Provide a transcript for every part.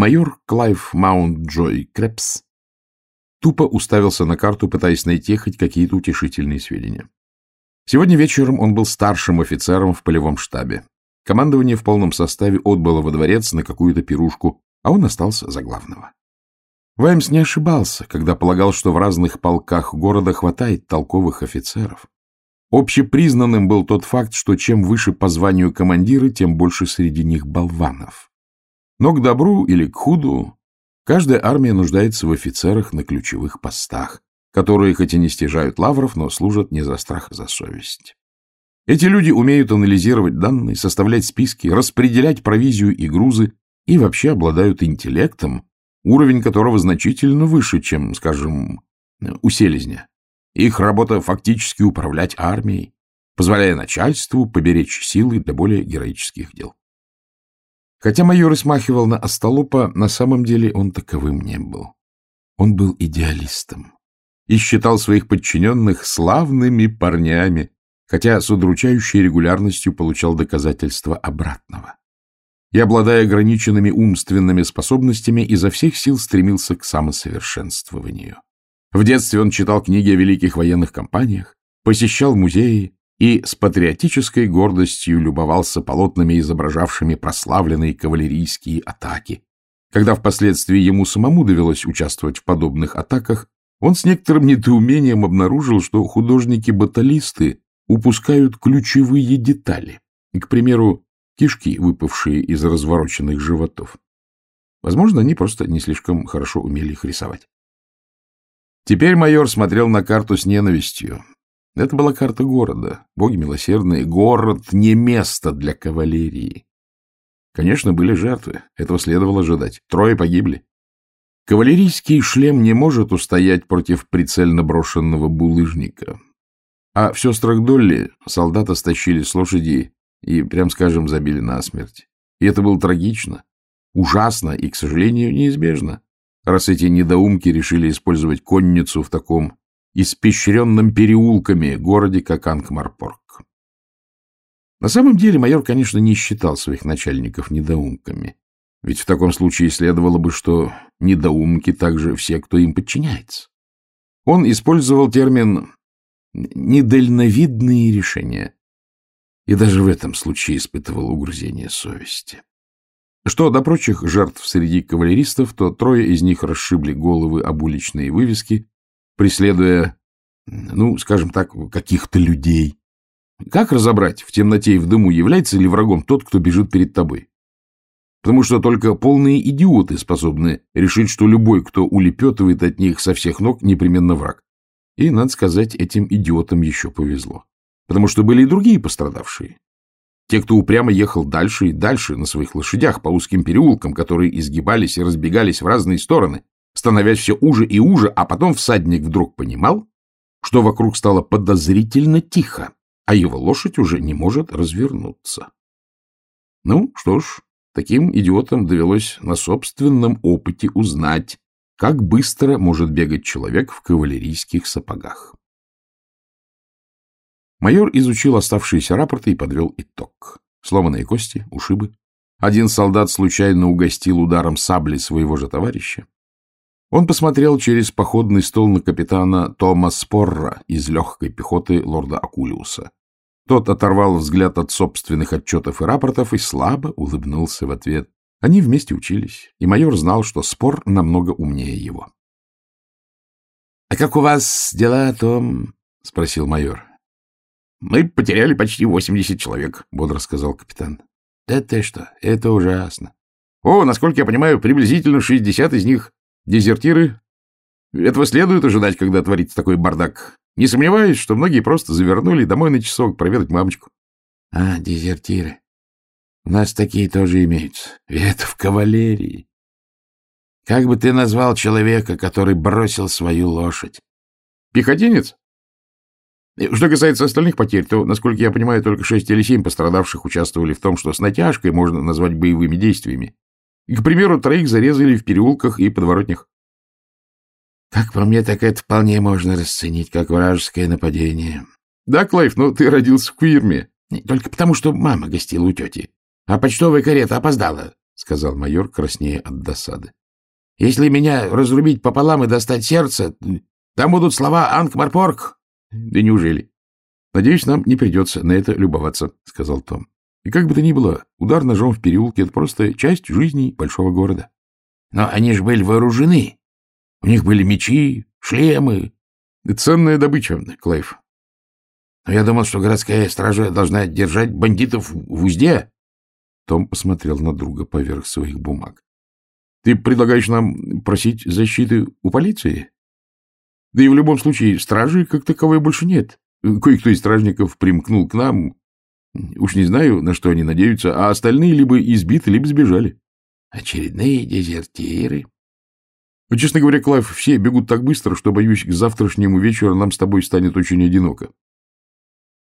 Майор Клайв Маунт-Джой Крепс тупо уставился на карту, пытаясь найти хоть какие-то утешительные сведения. Сегодня вечером он был старшим офицером в полевом штабе. Командование в полном составе отбыло во дворец на какую-то пирушку, а он остался за главного. Ваймс не ошибался, когда полагал, что в разных полках города хватает толковых офицеров. Общепризнанным был тот факт, что чем выше по званию командиры, тем больше среди них болванов. Но к добру или к худу каждая армия нуждается в офицерах на ключевых постах, которые хоть и не стяжают лавров, но служат не за страх, а за совесть. Эти люди умеют анализировать данные, составлять списки, распределять провизию и грузы и вообще обладают интеллектом, уровень которого значительно выше, чем, скажем, у селезня. Их работа фактически управлять армией, позволяя начальству поберечь силы для более героических дел. Хотя майор и смахивал на остолопа, на самом деле он таковым не был. Он был идеалистом и считал своих подчиненных славными парнями, хотя с удручающей регулярностью получал доказательства обратного. И, обладая ограниченными умственными способностями, изо всех сил стремился к самосовершенствованию. В детстве он читал книги о великих военных кампаниях, посещал музеи и с патриотической гордостью любовался полотнами, изображавшими прославленные кавалерийские атаки. Когда впоследствии ему самому довелось участвовать в подобных атаках, он с некоторым недоумением обнаружил, что художники-баталисты упускают ключевые детали. К примеру, кишки, выпавшие из развороченных животов. Возможно, они просто не слишком хорошо умели их рисовать. Теперь майор смотрел на карту с ненавистью. Это была карта города. Боги милосердные, город не место для кавалерии. Конечно, были жертвы. Этого следовало ожидать. Трое погибли. Кавалерийский шлем не может устоять против прицельно брошенного булыжника. А в сестрах Долли солдата стащили с лошади и, прям скажем, забили насмерть. И это было трагично, ужасно и, к сожалению, неизбежно, раз эти недоумки решили использовать конницу в таком испещренном переулками городе, как Ангмарпорг. На самом деле майор, конечно, не считал своих начальников недоумками. Ведь в таком случае следовало бы, что недоумки также все, кто им подчиняется. Он использовал термин «недальновидные решения», и даже в этом случае испытывал угрызение совести. Что до прочих жертв среди кавалеристов, то трое из них расшибли головы об уличные вывески, преследуя, ну, скажем так, каких-то людей. Как разобрать в темноте и в дыму, является ли врагом тот, кто бежит перед тобой? Потому что только полные идиоты способны решить, что любой, кто улепетывает от них со всех ног, непременно враг. И, надо сказать, этим идиотам еще повезло. Потому что были и другие пострадавшие. Те, кто упрямо ехал дальше и дальше на своих лошадях по узким переулкам, которые изгибались и разбегались в разные стороны, становясь все уже и уже, а потом всадник вдруг понимал, что вокруг стало подозрительно тихо, а его лошадь уже не может развернуться. Ну, что ж, таким идиотам довелось на собственном опыте узнать, как быстро может бегать человек в кавалерийских сапогах. Майор изучил оставшиеся рапорты и подвел итог. Сломанные кости, ушибы. Один солдат случайно угостил ударом сабли своего же товарища. Он посмотрел через походный стол на капитана Тома Спорра из легкой пехоты лорда Акулиуса. Тот оторвал взгляд от собственных отчетов и рапортов и слабо улыбнулся в ответ. Они вместе учились, и майор знал, что Спор намного умнее его. — А как у вас дела, Том? — спросил майор. — Мы потеряли почти восемьдесят человек, — бодро сказал капитан. — Да ты что, это ужасно. — О, насколько я понимаю, приблизительно шестьдесят из них дезертиры. Этого следует ожидать, когда творится такой бардак. Не сомневаюсь, что многие просто завернули домой на часок проведать мамочку. — А, дезертиры. У нас такие тоже имеются. И это в кавалерии. Как бы ты назвал человека, который бросил свою лошадь? — Пехотинец? Что касается остальных потерь, то, насколько я понимаю, только шесть или семь пострадавших участвовали в том, что с натяжкой можно назвать боевыми действиями. И, к примеру, троих зарезали в переулках и подворотнях. Как по мне, так это вполне можно расценить как вражеское нападение. Да, Клайв, но ты родился в Куирме. Только потому, что мама гостила у тети. А почтовая карета опоздала. сказал майор, краснея от досады. — Если меня разрубить пополам и достать сердце, там будут слова «Анк-Морпорк». — Да неужели? — Надеюсь, нам не придется на это любоваться, — сказал Том. И как бы то ни было, удар ножом в переулке — это просто часть жизни большого города. — Но они же были вооружены. У них были мечи, шлемы. — Ценная добыча, Клайв. Но я думал, что городская стража должна держать бандитов в узде. Том посмотрел на друга поверх своих бумаг. — Ты предлагаешь нам просить защиты у полиции? Да и в любом случае стражи как таковой больше нет. Кое-кто из стражников примкнул к нам. Уж не знаю, на что они надеются, а остальные либо избиты, либо сбежали. — Очередные дезертиры. Ну, честно говоря, Клайв, все бегут так быстро, что, боюсь, к завтрашнему вечеру нам с тобой станет очень одиноко.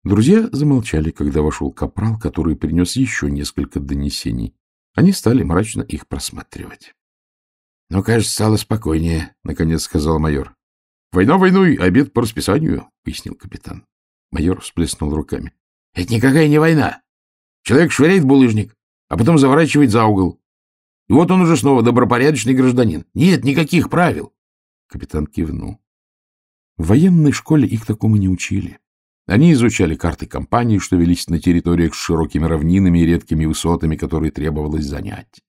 Друзья замолчали, когда вошел капрал, который принес еще несколько донесений. Они стали мрачно их просматривать. — Ну, кажется, стало спокойнее, — наконец сказал майор. — Война войной, обед по расписанию, — пояснил капитан. Майор всплеснул руками. — Это никакая не война. Человек швыряет булыжник, а потом заворачивает за угол. И вот он уже снова добропорядочный гражданин. Нет никаких правил. Капитан кивнул. В военной школе их такому не учили. Они изучали карты компаний, что велись на территориях с широкими равнинами и редкими высотами, которые требовалось занять.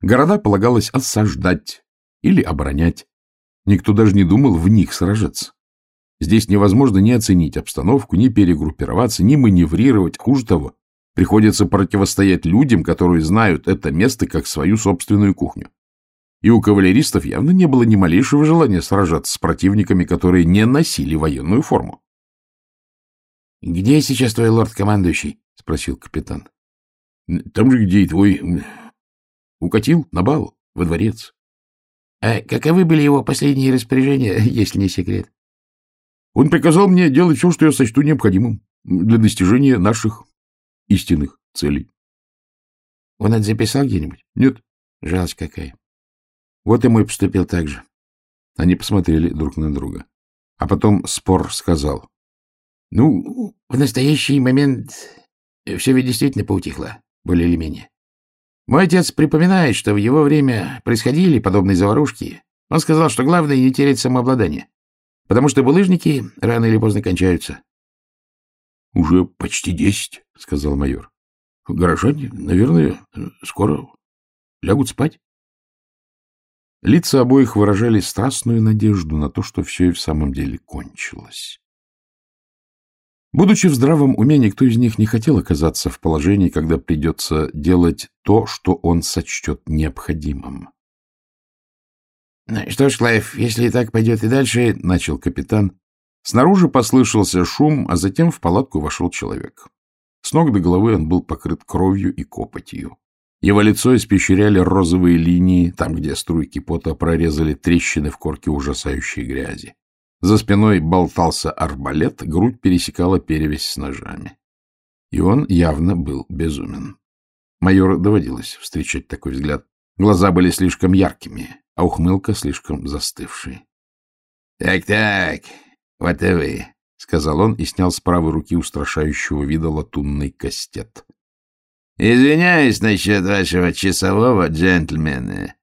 Города полагалось осаждать или оборонять. Никто даже не думал в них сражаться. Здесь невозможно ни оценить обстановку, ни перегруппироваться, ни маневрировать. Хуже того, приходится противостоять людям, которые знают это место как свою собственную кухню. И у кавалеристов явно не было ни малейшего желания сражаться с противниками, которые не носили военную форму. — Где сейчас твой лорд-командующий? — спросил капитан. — Там же, где и твой... Укатил на бал, во дворец. — А каковы были его последние распоряжения, если не секрет? Он приказал мне делать все, что я сочту необходимым для достижения наших истинных целей. Он это записал где-нибудь? Нет. Жалость какая. Вот и мой поступил так же. Они посмотрели друг на друга. А потом спор сказал. Ну, в настоящий момент все ведь действительно поутихло, более или менее. Мой отец припоминает, что в его время происходили подобные заварушки. Он сказал, что главное не терять самообладание, потому что булыжники рано или поздно кончаются. — Уже почти десять, — сказал майор. — Горожане, наверное, скоро лягут спать. Лица обоих выражали страстную надежду на то, что все и в самом деле кончилось. Будучи в здравом уме, никто из них не хотел оказаться в положении, когда придется делать то, что он сочтет необходимым. — Что ж, Клайв, если так пойдет и дальше, — начал капитан, Снаружи послышался шум, а затем в палатку вошел человек. С ног до головы он был покрыт кровью и копотью. Его лицо испещряли розовые линии, там, где струйки пота прорезали трещины в корке ужасающей грязи. За спиной болтался арбалет, грудь пересекала перевязь с ножами. И он явно был безумен. Майору доводилось встречать такой взгляд. Глаза были слишком яркими, а ухмылка слишком застывшей. «Так, — Так-так, — Вот и вы, — сказал он и снял с правой руки устрашающего вида латунный кастет. — Извиняюсь насчет вашего часового, джентльмены,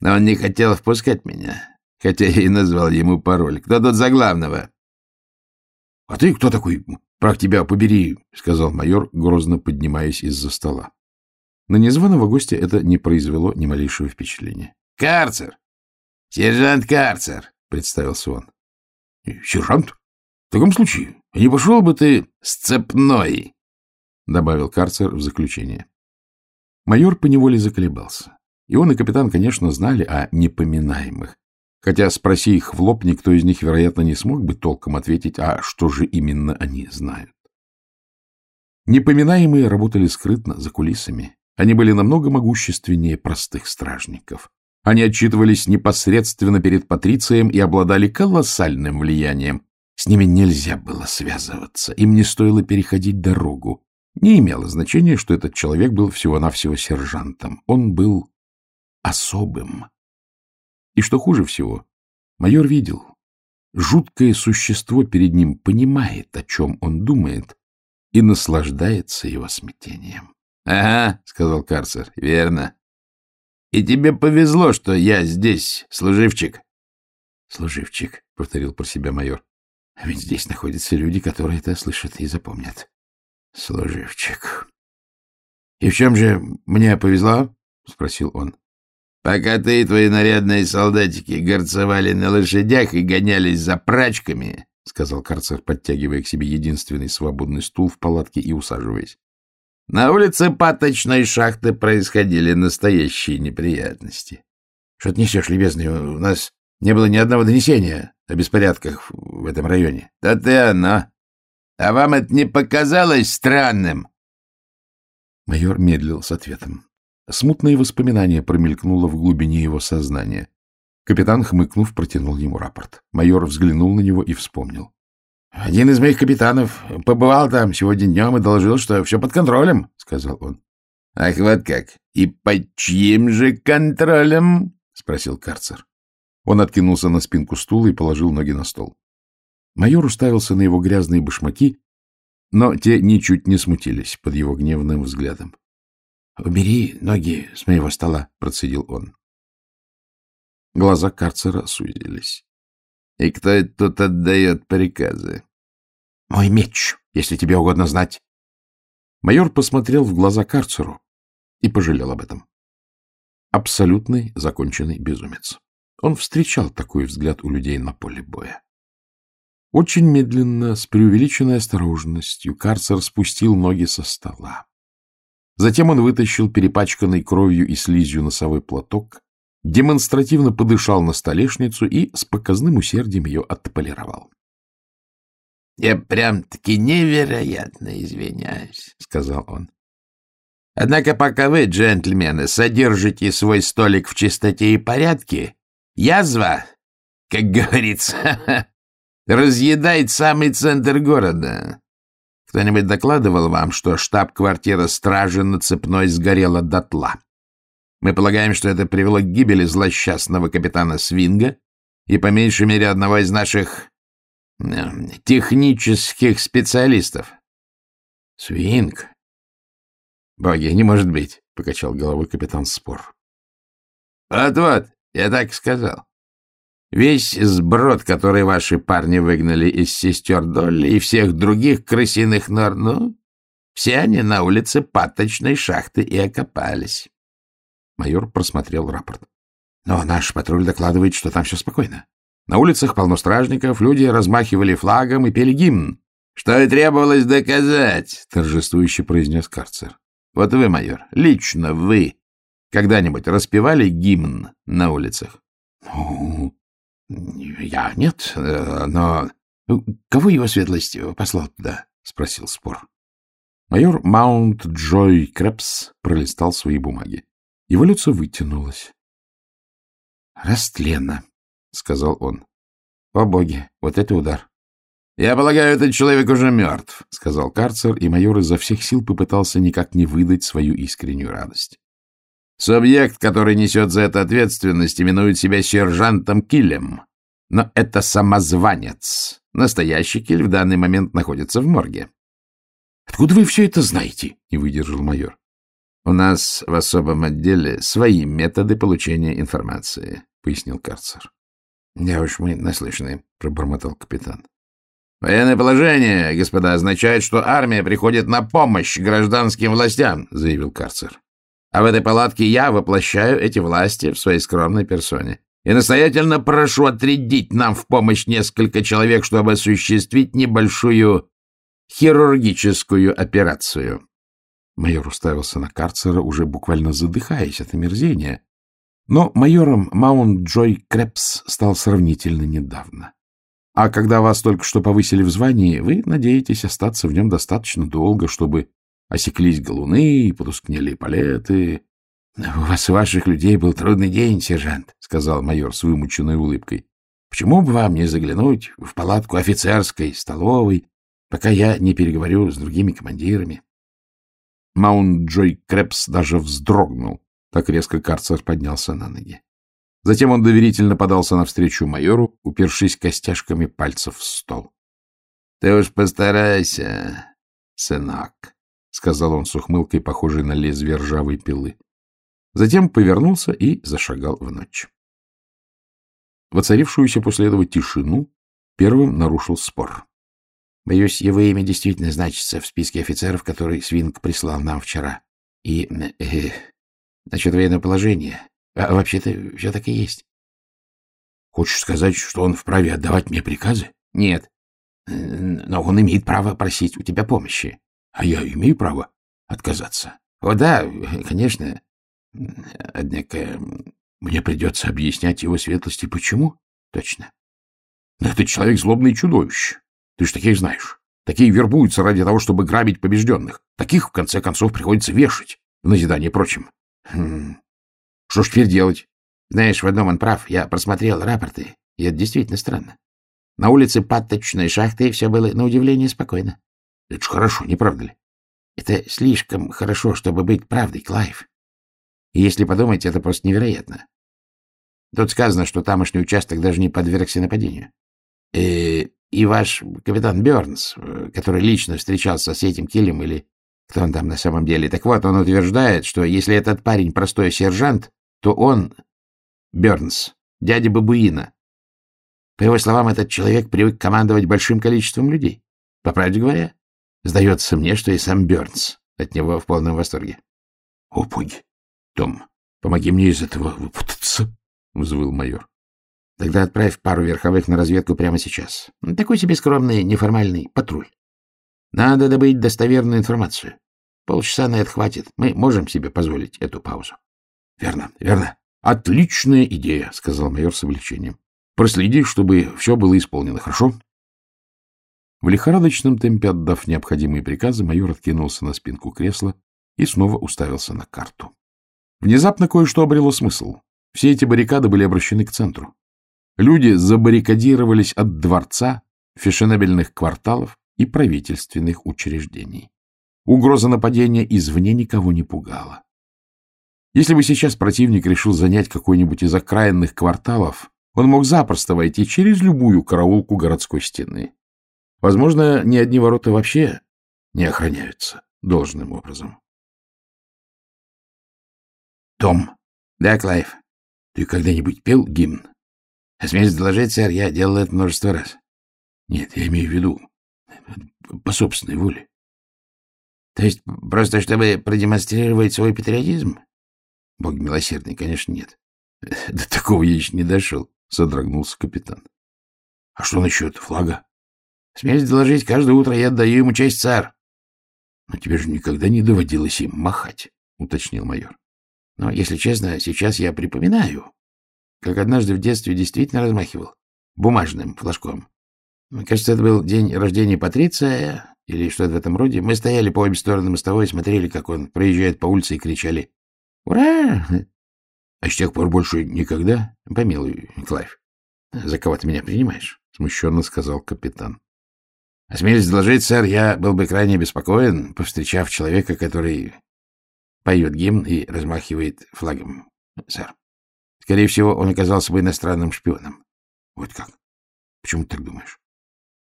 но он не хотел впускать меня, хотя я и назвал ему пароль. Кто тут за главного? — А ты кто такой? Прах тебя побери, — сказал майор, грозно поднимаясь из-за стола. На незваного гостя это не произвело ни малейшего впечатления. — Карцер! Сержант Карцер! — представился он. — Сержант? В таком случае, не пошел бы ты с цепной, — добавил карцер в заключение. Майор поневоле заколебался. И он, и капитан, конечно, знали о непоминаемых. Хотя, спроси их в лоб, никто из них, вероятно, не смог бы толком ответить, а что же именно они знают. Непоминаемые работали скрытно, за кулисами. Они были намного могущественнее простых стражников. Они отчитывались непосредственно перед Патрицием и обладали колоссальным влиянием. С ними нельзя было связываться, им не стоило переходить дорогу. Не имело значения, что этот человек был всего-навсего сержантом. Он был особым. И что хуже всего, майор видел. Жуткое существо перед ним понимает, о чем он думает, и наслаждается его смятением. — Ага, — сказал карцер, — верно. И тебе повезло, что я здесь, служивчик. — Служивчик, — повторил про себя майор. — А ведь здесь находятся люди, которые это слышат и запомнят. Служивчик. — И в чем же мне повезло? — спросил он. — Пока ты и твои нарядные солдатики горцевали на лошадях и гонялись за прачками, — сказал карцер, подтягивая к себе единственный свободный стул в палатке и усаживаясь. На улице паточной шахты происходили настоящие неприятности. — Что ты несешь, любезный? У нас не было ни одного донесения о беспорядках в этом районе. — Да ты оно. А вам это не показалось странным? Майор медлил с ответом. Смутное воспоминание промелькнуло в глубине его сознания. Капитан, хмыкнув, протянул ему рапорт. Майор взглянул на него и вспомнил. — Один из моих капитанов побывал там сегодня днем и доложил, что все под контролем, — сказал он. — Ах, вот как! И под чьим же контролем? — спросил карцер. Он откинулся на спинку стула и положил ноги на стол. Майор уставился на его грязные башмаки, но те ничуть не смутились под его гневным взглядом. — Убери ноги с моего стола, — процедил он. Глаза карцера сузились. И кто это тут отдает приказы? — Мой меч, если тебе угодно знать. Майор посмотрел в глаза карцеру и пожалел об этом. Абсолютный законченный безумец. Он встречал такой взгляд у людей на поле боя. Очень медленно, с преувеличенной осторожностью, карцер спустил ноги со стола. Затем он вытащил перепачканный кровью и слизью носовой платок демонстративно подышал на столешницу и с показным усердием ее отполировал. — Я прям-таки невероятно извиняюсь, — сказал он. — Однако пока вы, джентльмены, содержите свой столик в чистоте и порядке, язва, как говорится, разъедает самый центр города. Кто-нибудь докладывал вам, что штаб-квартира стражи на цепной сгорела дотла? Мы полагаем, что это привело к гибели злосчастного капитана Свинга и по меньшей мере одного из наших технических специалистов. — Свинг? — Боги, не может быть, — покачал головой капитан Спор. Вот — Вот-вот, я так и сказал. Весь сброд, который ваши парни выгнали из сестер Долли и всех других крысиных нор, ну, все они на улице паточной шахты и окопались. Майор просмотрел рапорт. Но наш патруль докладывает, что там все спокойно. На улицах полно стражников, люди размахивали флагом и пели гимн. — Что и требовалось доказать, — торжествующе произнес карцер. — Вот вы, майор, лично вы когда-нибудь распевали гимн на улицах? — Ну, я нет, но... Кого его светлость послал туда? — спросил спор. Майор Маунт Джой Крепс пролистал свои бумаги. Его лицо вытянулось. — Растлена, — сказал он. — О боги, вот это удар. — Я полагаю, этот человек уже мертв, — сказал карцер, и майор изо всех сил попытался никак не выдать свою искреннюю радость. Субъект, который несет за это ответственность, именует себя сержантом Килем. Но это самозванец. Настоящий Киль в данный момент находится в морге. — Откуда вы все это знаете? — не выдержал майор. — У нас в особом отделе свои методы получения информации, — пояснил карцер. — Я уж мы наслышаны, — пробормотал капитан. — Военное положение, господа, означает, что армия приходит на помощь гражданским властям, — заявил карцер. — А в этой палатке я воплощаю эти власти в своей скромной персоне. И настоятельно прошу отрядить нам в помощь несколько человек, чтобы осуществить небольшую хирургическую операцию. Майор уставился на карцера, уже буквально задыхаясь от омерзения. Но майором Маунт Джой Крепс стал сравнительно недавно. А когда вас только что повысили в звании, вы надеетесь остаться в нем достаточно долго, чтобы осеклись галуны и потускнели палеты. — У вас и ваших людей был трудный день, сержант, — сказал майор с вымученной улыбкой. — Почему бы вам не заглянуть в палатку офицерской, столовой, пока я не переговорю с другими командирами? Маунт Джой Крепс даже вздрогнул. Так резко карцер поднялся на ноги. Затем он доверительно подался навстречу майору, упершись костяшками пальцев в стол. — Ты уж постарайся, сынок, — сказал он с ухмылкой, похожей на лезвие ржавой пилы. Затем повернулся и зашагал в ночь. Воцарившуюся после этого тишину первым нарушил спор. — Боюсь, его имя действительно значится в списке офицеров, который Свинг прислал нам вчера. И э, насчет военного положения. А вообще-то все так и есть. — Хочешь сказать, что он вправе отдавать мне приказы? — Нет. Но он имеет право просить у тебя помощи. — А я имею право отказаться? — О, да, конечно. Однако мне придется объяснять его светлости, почему? — Точно. — Но этот человек злобный чудовище. Ты ж таких знаешь. Такие вербуются ради того, чтобы грабить побежденных. Таких, в конце концов, приходится вешать, в назидание прочим. Хм. Что ж теперь делать? Знаешь, в одном он прав. Я просмотрел рапорты, и это действительно странно. На улице паточной шахты все было, на удивление, спокойно. Это ж хорошо, не правда ли? Это слишком хорошо, чтобы быть правдой, Клайв. И если подумать, это просто невероятно. Тут сказано, что тамошний участок даже не подвергся нападению. И, э, и ваш капитан Бернс, который лично встречался с этим Киллем или кто он там на самом деле, так вот, он утверждает, что если этот парень простой сержант, то он, Бернс, дядя Бабуина. По его словам, этот человек привык командовать большим количеством людей. По правде говоря, сдается мне, что и сам Бернс от него в полном восторге. — О, боги! Том, помоги мне из этого выпутаться, — взвыл майор. — Тогда отправь пару верховых на разведку прямо сейчас. Такой себе скромный, неформальный патруль. Надо добыть достоверную информацию. Полчаса на это хватит. Мы можем себе позволить эту паузу. — Верно, верно. Отличная идея, — сказал майор с облегчением. — Проследи, чтобы все было исполнено, хорошо? В лихорадочном темпе отдав необходимые приказы, майор откинулся на спинку кресла и снова уставился на карту. Внезапно кое-что обрело смысл. Все эти баррикады были обращены к центру. Люди забаррикадировались от дворца, фешенебельных кварталов и правительственных учреждений. Угроза нападения извне никого не пугала. Если бы сейчас противник решил занять какой-нибудь из окраинных кварталов, он мог запросто войти через любую караулку городской стены. Возможно, ни одни ворота вообще не охраняются должным образом. Том. Да, Клайв. Ты когда-нибудь пел гимн? Смеюсь доложить, сэр, я делал это множество раз. Нет, я имею в виду по собственной воле. То есть просто чтобы продемонстрировать свой патриотизм? Бог милосердный, конечно, нет. До такого я еще не дошел, содрогнулся капитан. А что насчет флага? Смеюсь доложить, каждое утро я отдаю ему честь, сэр. Но тебе же никогда не доводилось им махать, уточнил майор. Но, если честно, сейчас я припоминаю, как однажды в детстве действительно размахивал бумажным флажком. Кажется, это был день рождения Патриция или что-то в этом роде. Мы стояли по обе стороны мостовой и смотрели, как он проезжает по улице и кричали «Ура!» А с тех пор больше никогда? Помилуй, Клайв, за кого ты меня принимаешь? — смущенно сказал капитан. — Осмелюсь доложить, сэр, я был бы крайне обеспокоен, повстречав человека, который поет гимн и размахивает флагом, сэр. Скорее всего, он оказался бы иностранным шпионом. Вот как? Почему ты так думаешь?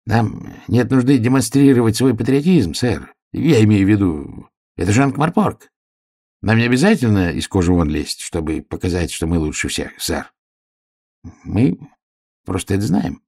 Нам нет нужды демонстрировать свой патриотизм, сэр. Я имею в виду, это же Анкмарпорг. Нам не обязательно из кожи вон лезть, чтобы показать, что мы лучше всех, сэр. Мы просто это знаем.